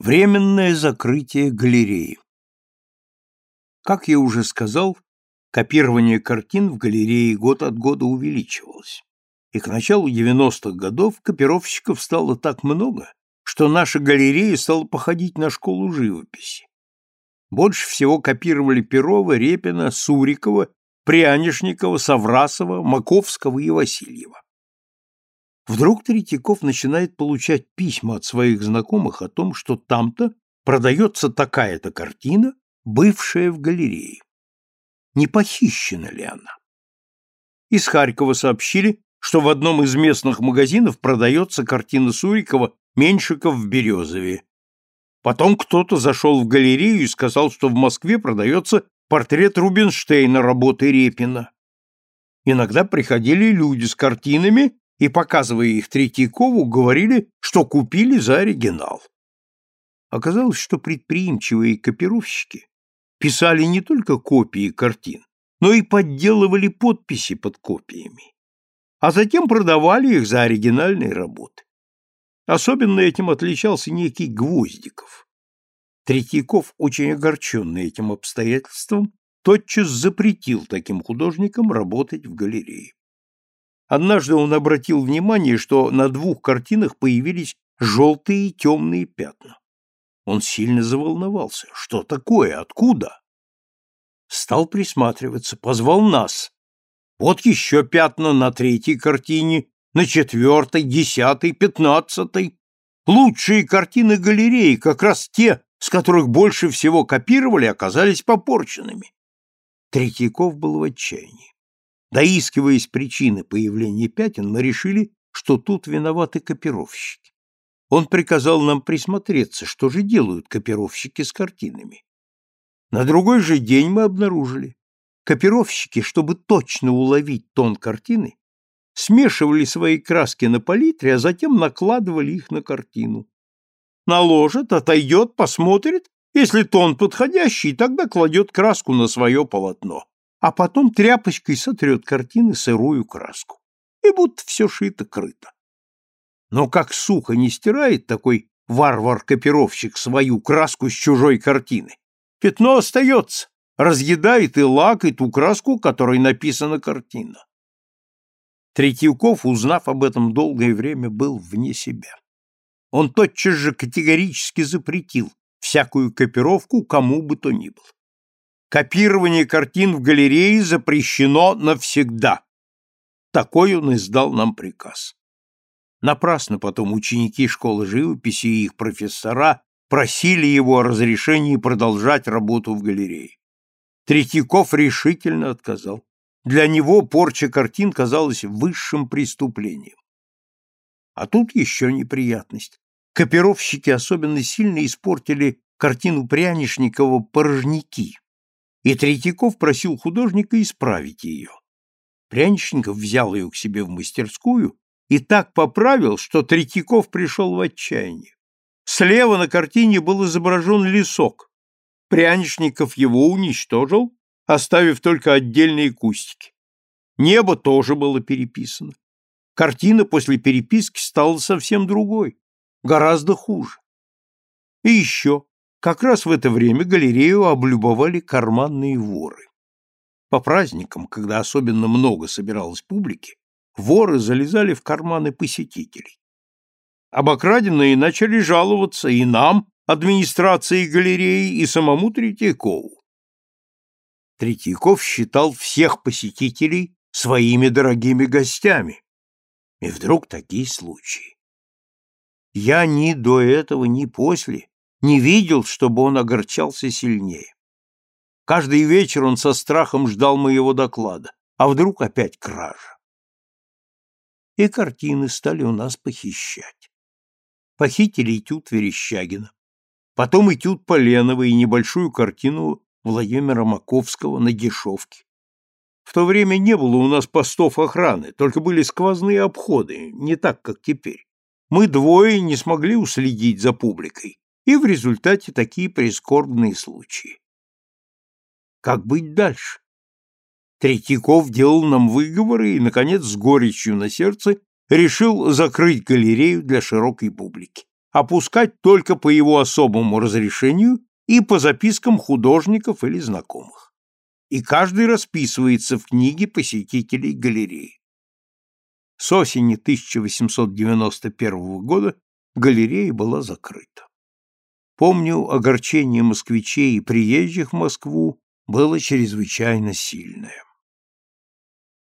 Временное закрытие галереи. Как я уже сказал, копирование картин в галерее год от года увеличивалось. И к началу 90-х годов копировщиков стало так много, что наша галерея стала походить на школу живописи. Больше всего копировали Перова, Репина, Сурикова, Прянишникова, Саврасова, Маковского и Васильева. Вдруг Третьяков начинает получать письма от своих знакомых о том, что там-то продается такая-то картина, бывшая в галерее. Не похищена ли она? Из Харькова сообщили, что в одном из местных магазинов продается картина Сурикова «Меньшиков в Березове». Потом кто-то зашел в галерею и сказал, что в Москве продается портрет Рубинштейна работы Репина. Иногда приходили люди с картинами и, показывая их Третьякову, говорили, что купили за оригинал. Оказалось, что предприимчивые копировщики писали не только копии картин, но и подделывали подписи под копиями, а затем продавали их за оригинальные работы. Особенно этим отличался некий Гвоздиков. Третьяков, очень огорченный этим обстоятельством, тотчас запретил таким художникам работать в галерее. Однажды он обратил внимание, что на двух картинах появились желтые и темные пятна. Он сильно заволновался. Что такое? Откуда? Стал присматриваться, позвал нас. Вот еще пятна на третьей картине, на четвертой, десятой, пятнадцатой. Лучшие картины галереи, как раз те, с которых больше всего копировали, оказались попорченными. Третьяков был в отчаянии. Доискиваясь причины появления пятен, мы решили, что тут виноваты копировщики. Он приказал нам присмотреться, что же делают копировщики с картинами. На другой же день мы обнаружили, копировщики, чтобы точно уловить тон картины, смешивали свои краски на палитре, а затем накладывали их на картину. Наложит, отойдет, посмотрит, если тон подходящий, тогда кладет краску на свое полотно а потом тряпочкой сотрет картины сырую краску. И будто все шито-крыто. Но как сухо не стирает такой варвар-копировщик свою краску с чужой картины, пятно остается, разъедает и лак, и ту краску, которой написана картина. Третьяков, узнав об этом долгое время, был вне себя. Он тотчас же категорически запретил всякую копировку кому бы то ни было. Копирование картин в галерее запрещено навсегда. Такой он издал нам приказ. Напрасно потом ученики школы живописи и их профессора просили его о разрешении продолжать работу в галерее. Третьяков решительно отказал. Для него порча картин казалась высшим преступлением. А тут еще неприятность. Копировщики особенно сильно испортили картину Прянишникова «Порожники», и Третьяков просил художника исправить ее. Пряничников взял ее к себе в мастерскую и так поправил, что Третьяков пришел в отчаяние. Слева на картине был изображен лесок. Пряничников его уничтожил, оставив только отдельные кустики. Небо тоже было переписано. Картина после переписки стала совсем другой, гораздо хуже. И еще как раз в это время галерею облюбовали карманные воры. По праздникам, когда особенно много собиралось публики, воры залезали в карманы посетителей. Обокраденные начали жаловаться и нам, администрации галереи, и самому Третьякову. Третьяков считал всех посетителей своими дорогими гостями. И вдруг такие случаи. Я ни до этого, ни после не видел, чтобы он огорчался сильнее. Каждый вечер он со страхом ждал моего доклада, а вдруг опять кража. И картины стали у нас похищать. Похитили этюд Верещагина, потом этюд Поленова и небольшую картину Владимира Маковского на дешевке. В то время не было у нас постов охраны, только были сквозные обходы, не так, как теперь. Мы двое не смогли уследить за публикой, и в результате такие прискорбные случаи. Как быть дальше? Третьяков делал нам выговоры и, наконец, с горечью на сердце решил закрыть галерею для широкой публики. опускать только по его особому разрешению и по запискам художников или знакомых. И каждый расписывается в книге посетителей галереи. С осени 1891 года галерея была закрыта. Помню, огорчение москвичей и приезжих в Москву было чрезвычайно сильное.